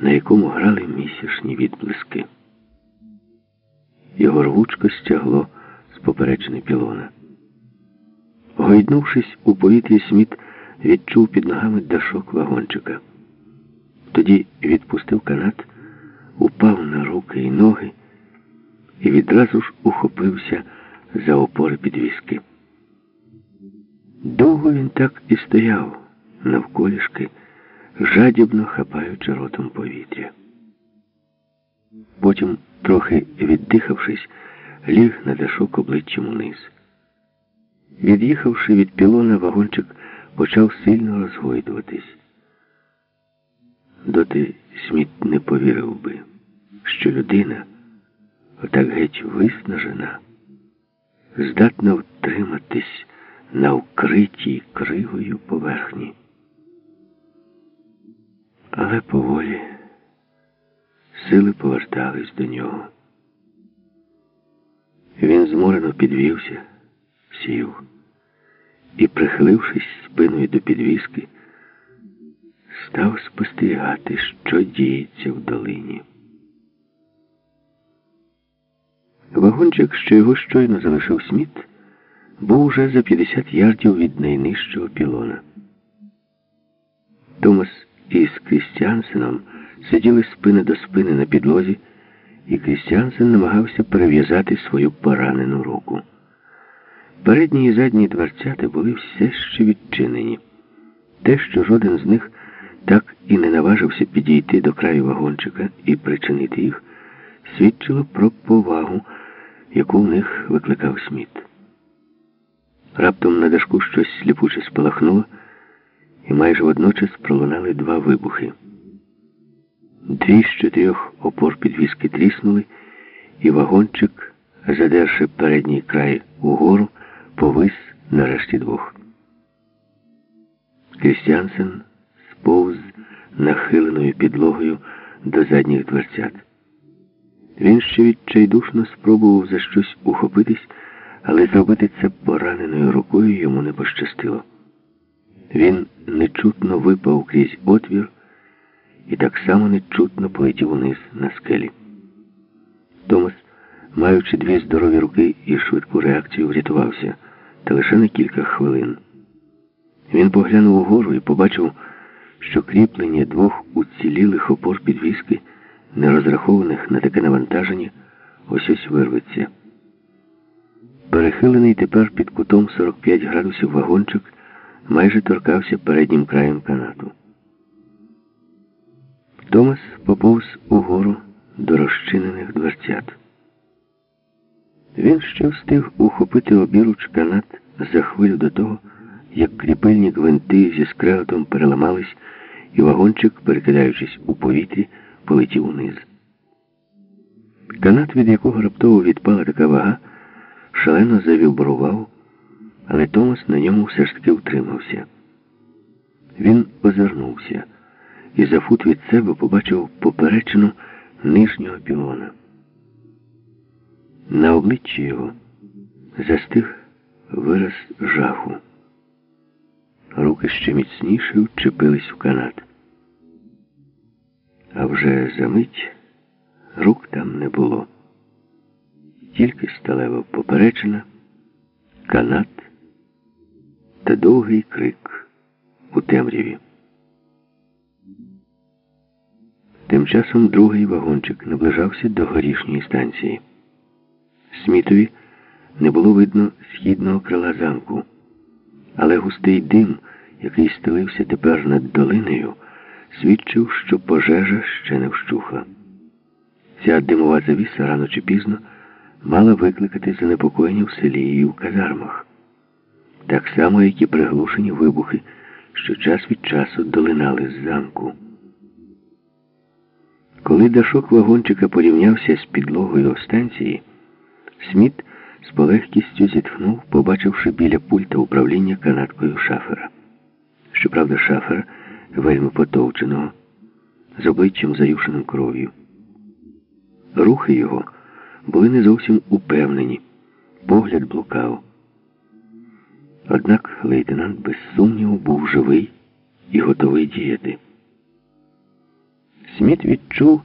на якому грали місячні відблиски. Його рвучко стягло з поперечини пілона. Гойднувшись у повітрі, Сміт відчув під ногами дашок вагончика. Тоді відпустив канат, упав на руки і ноги і відразу ж ухопився за опори підвіски. Довго він так і стояв навколішки, жадібно хапаючи ротом повітря. Потім, трохи віддихавшись, ліг на дашок обличчям униз. Від'їхавши від пілона, вагончик почав сильно розгойдуватись. Доти Сміт не повірив би, що людина, отак геть виснажена, здатна втриматись на вкритій кривою поверхні. Але поволі сили повертались до нього. Він зморено підвівся, сів і, прихилившись спиною до підвіски, став спостерігати, що діється в долині. Вагончик, що його щойно залишив сміт, був уже за 50 ярдів від найнижчого пілона. Томас із Крістіансеном сиділи спини до спини на підлозі, і Крістіансен намагався перев'язати свою поранену руку. Передні і задні дверцята були все ще відчинені. Те, що жоден з них так і не наважився підійти до краю вагончика і причинити їх, свідчило про повагу, яку в них викликав сміт. Раптом на дашку щось сліпуче спалахнуло, і майже водночас пролунали два вибухи. Дві з чотирьох опор підвіски тріснули, і вагончик, задерши передній край угору, повис нарешті двох. Крістіансен сповз нахиленою підлогою до задніх дверцят. Він ще відчайдушно спробував за щось ухопитись, але зробити це пораненою рукою йому не пощастило. Він нечутно випав крізь отвір і так само нечутно полетів униз на скелі. Томас, маючи дві здорові руки і швидку реакцію, врятувався, та лише на кілька хвилин. Він поглянув угору і побачив, що кріплення двох уцілілих опор підвіски, не розрахованих на таке навантаження, ось ось вирветься. Перехилений тепер під кутом 45 градусів вагончик майже торкався переднім краєм канату. Томас поповз угору до розчинених дверцят. Він ще встиг ухопити обіруч канат за хвилю до того, як кріпильні гвинти зі скреготом переламались, і вагончик, перекидаючись у повітрі, полетів униз. Канат, від якого раптово відпала така вага, шалено завібрував, але Томас на ньому все ж таки втримався. Він озирнувся і за фут від себе побачив поперечину нижнього пілона. На обличчі його застиг вираз жаху. Руки ще міцніше вчепились в канат. А вже за мить рук там не було. Тільки сталева поперечина, канат та довгий крик у темряві. Тим часом другий вагончик наближався до горішньої станції. Смітові не було видно східного крила замку, але густий дим, який стелився тепер над долиною, свідчив, що пожежа ще не вщухла. Ця димова завіса рано чи пізно мала викликати занепокоєння в селі і в казармах, так само, як і приглушені вибухи, що час від часу долинали з замку. Коли дашок вагончика порівнявся з підлогою станції, Сміт з полегкістю зітхнув, побачивши біля пульта управління канаткою шафера. Щоправда, шафер вельми потовченого, з обличчям заюшеним кров'ю. Рухи його були не зовсім упевнені, погляд блукав. Однак лейтенант без сумніву був живий і готовий діяти. Сміт відчув,